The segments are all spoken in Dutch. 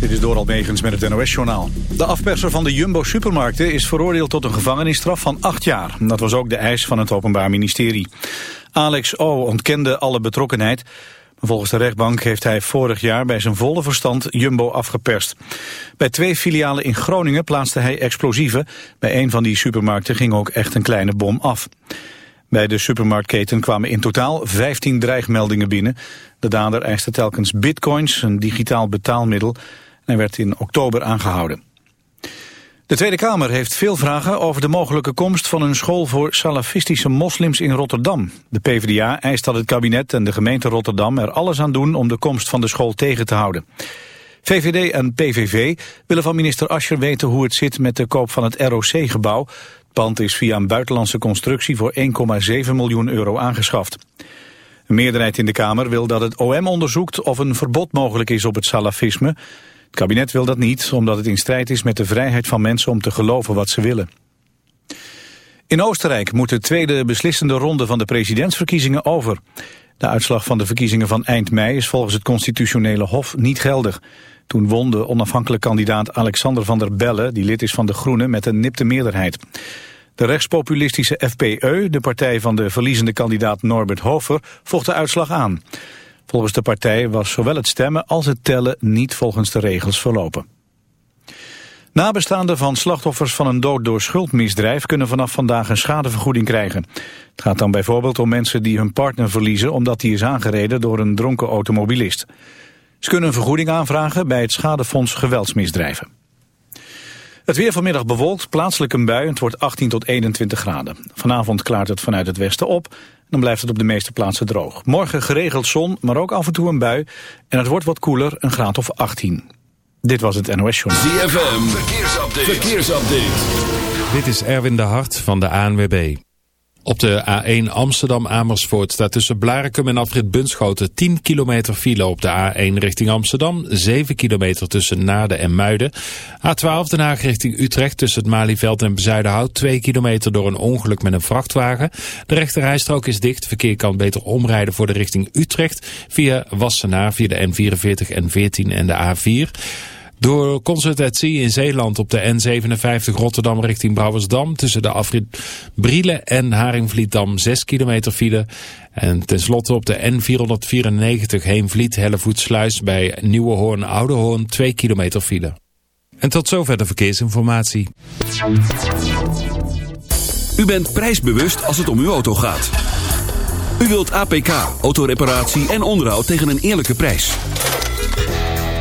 Dit is door Almegens met het NOS-journaal. De afperser van de Jumbo-supermarkten is veroordeeld tot een gevangenisstraf van acht jaar. Dat was ook de eis van het Openbaar Ministerie. Alex O. ontkende alle betrokkenheid. Volgens de rechtbank heeft hij vorig jaar bij zijn volle verstand Jumbo afgeperst. Bij twee filialen in Groningen plaatste hij explosieven. Bij een van die supermarkten ging ook echt een kleine bom af. Bij de supermarktketen kwamen in totaal 15 dreigmeldingen binnen. De dader eiste telkens bitcoins, een digitaal betaalmiddel. En werd in oktober aangehouden. De Tweede Kamer heeft veel vragen over de mogelijke komst van een school voor salafistische moslims in Rotterdam. De PvdA eist dat het kabinet en de gemeente Rotterdam er alles aan doen om de komst van de school tegen te houden. VVD en PVV willen van minister Ascher weten hoe het zit met de koop van het ROC-gebouw. Pand is via een buitenlandse constructie voor 1,7 miljoen euro aangeschaft. Een meerderheid in de Kamer wil dat het OM onderzoekt of een verbod mogelijk is op het salafisme. Het kabinet wil dat niet, omdat het in strijd is met de vrijheid van mensen om te geloven wat ze willen. In Oostenrijk moet de tweede beslissende ronde van de presidentsverkiezingen over. De uitslag van de verkiezingen van eind mei is volgens het constitutionele hof niet geldig. Toen won de onafhankelijk kandidaat Alexander van der Belle, die lid is van de Groenen, met een nipte meerderheid. De rechtspopulistische FPE, de partij van de verliezende kandidaat Norbert Hofer, vocht de uitslag aan. Volgens de partij was zowel het stemmen als het tellen niet volgens de regels verlopen. Nabestaanden van slachtoffers van een dood door schuldmisdrijf kunnen vanaf vandaag een schadevergoeding krijgen. Het gaat dan bijvoorbeeld om mensen die hun partner verliezen omdat die is aangereden door een dronken automobilist. Ze kunnen een vergoeding aanvragen bij het schadefonds geweldsmisdrijven. Het weer vanmiddag bewolkt, plaatselijk een bui. Het wordt 18 tot 21 graden. Vanavond klaart het vanuit het westen op. Dan blijft het op de meeste plaatsen droog. Morgen geregeld zon, maar ook af en toe een bui. En het wordt wat koeler, een graad of 18. Dit was het NOS Journal. ZFM, verkeersupdate. verkeersupdate. Dit is Erwin de Hart van de ANWB. Op de A1 Amsterdam-Amersfoort staat tussen Blarikum en Afrit Bunschoten 10 kilometer file op de A1 richting Amsterdam. 7 kilometer tussen Naarden en Muiden. A12 Den Haag richting Utrecht tussen het Malieveld en Bezuidenhout. 2 kilometer door een ongeluk met een vrachtwagen. De rechterrijstrook is dicht. Verkeer kan beter omrijden voor de richting Utrecht via Wassenaar via de N44 en 14 en de A4. Door consultatie in Zeeland op de N57 Rotterdam richting Brouwersdam... tussen de afrit Brielen en Haringvlietdam 6 kilometer file. En tenslotte op de N494 Heemvliet-Hellevoetsluis bij Nieuwehoorn-Oudehoorn 2 kilometer file. En tot zover de verkeersinformatie. U bent prijsbewust als het om uw auto gaat. U wilt APK, autoreparatie en onderhoud tegen een eerlijke prijs.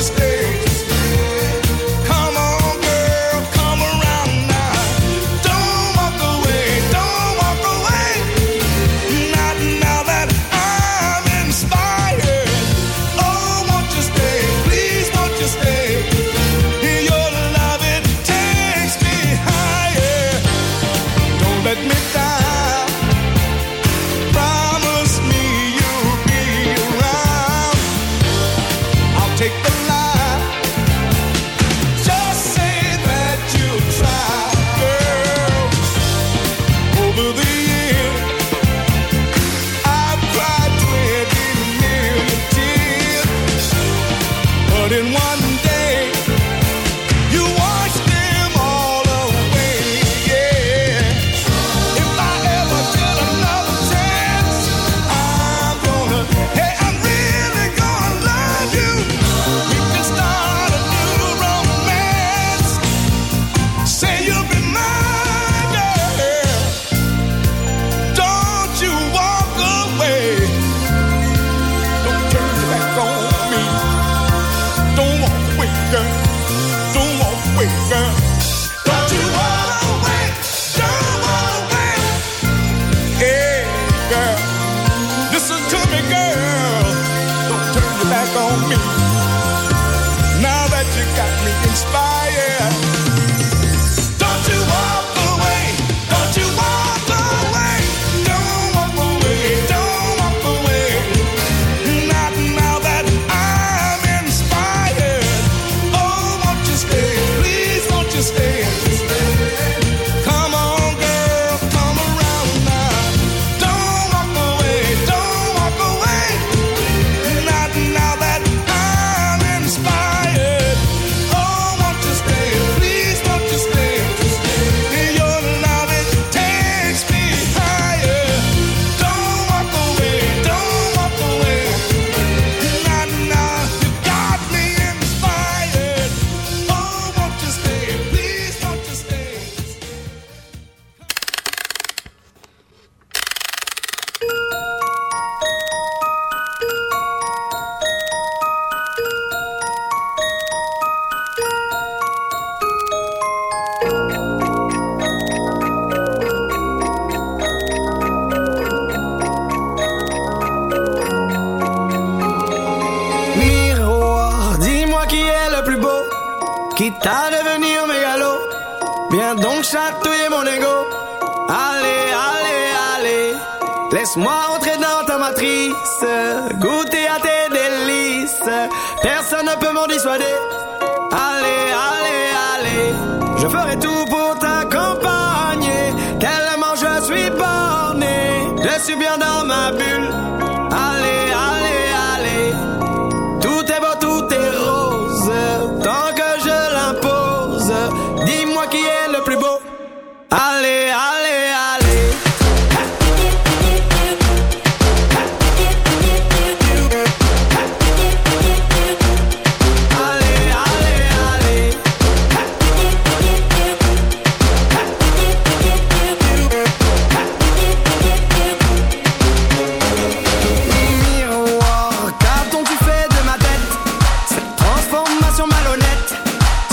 just stay.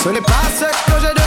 Ce n'est pas ce que j'ai de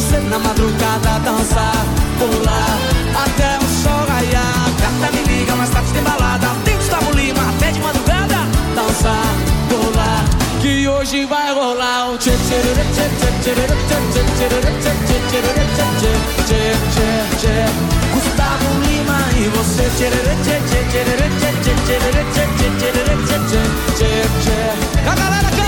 você na madrugada, dançar, pular até o sol raiar. Gata me liga, mais tarde tem balada. Tem Gustavo Lima até de madrugada, dançar, pular. Que hoje vai rolar o tchê tchê tchê tchê tchê tchê tchê tchê tchê tchê tchê Gustavo Lima e você tchê tchê tchê tchê tchê tchê tchê tchê tchê tchê tchê A galera canta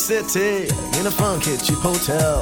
City in a funky cheap hotel.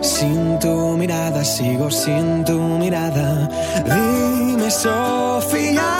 Sin tu mirada sigo sin tu mirada. Dime, Sofía.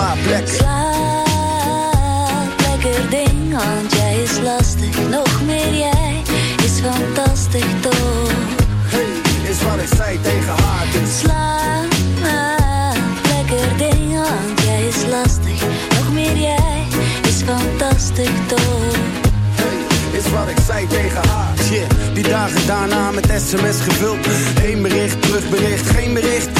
Slaap lekker. Slaap, lekker ding, want jij is lastig. Nog meer jij is fantastisch toch? Hey, is wat ik zei tegen haar. Dus Slaap, lekker ding, want jij is lastig. Nog meer jij is fantastisch toch? Hey, is wat ik zei tegen haar. Yeah, die dagen daarna met sms gevuld. Eén bericht, terugbericht, geen bericht.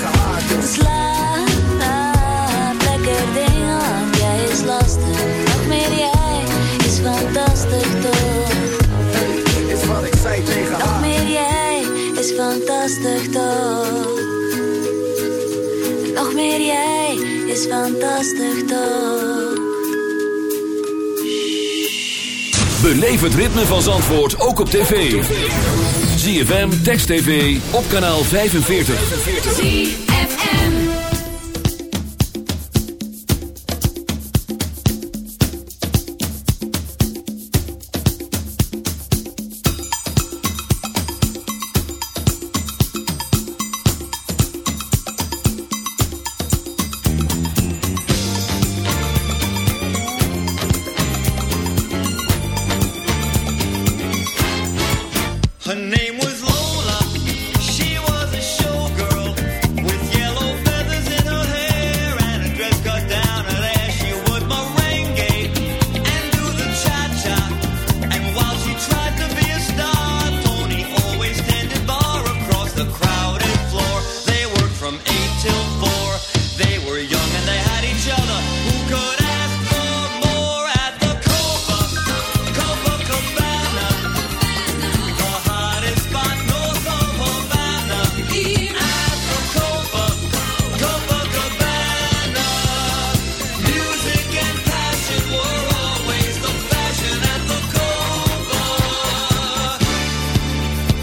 is fantastisch toch? Nog meer jij is fantastisch toch? Beleef het ritme van Zandvoort ook op tv. ZFM, Text TV, op kanaal 45.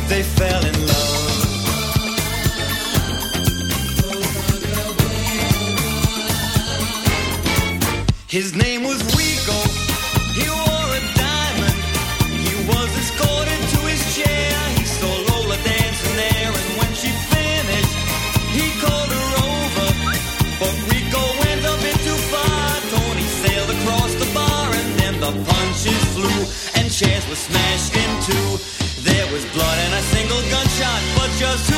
they fell in love. His name was Rico. He wore a diamond. He was escorted to his chair. He saw Lola dancing there, and when she finished, he called her over. But Rico went a bit too far. Tony sailed across the bar, and then the punches flew, and chairs were smashed just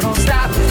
sono stato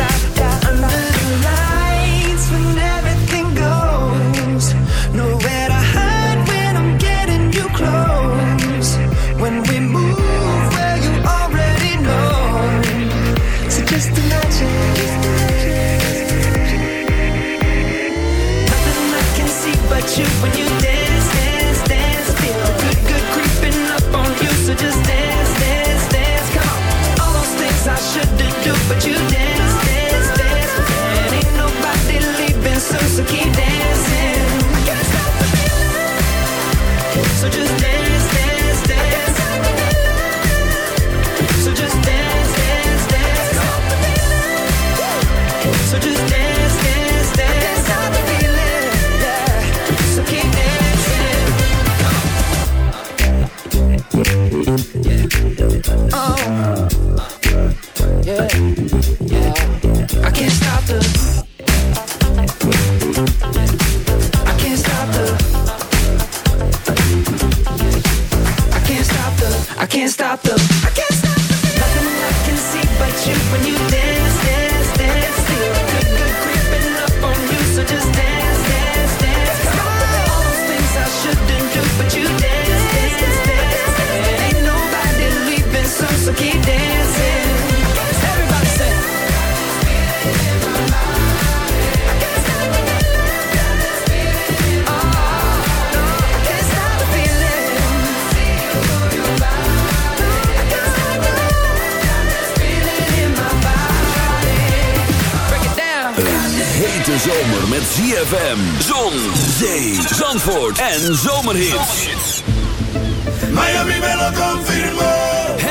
ZFM, Zon, Zee, Zandvoort en Zomerhits. Miami me lo confirmó.